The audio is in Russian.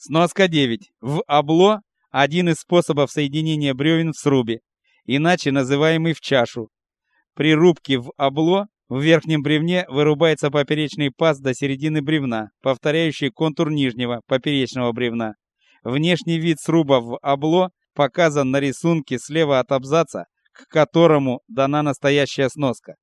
Сноска 9. В обло – один из способов соединения бревен в срубе, иначе называемый в чашу. При рубке в обло в верхнем бревне вырубается поперечный паз до середины бревна, повторяющий контур нижнего поперечного бревна. Внешний вид сруба в обло показан на рисунке слева от абзаца, к которому дана настоящая сноска.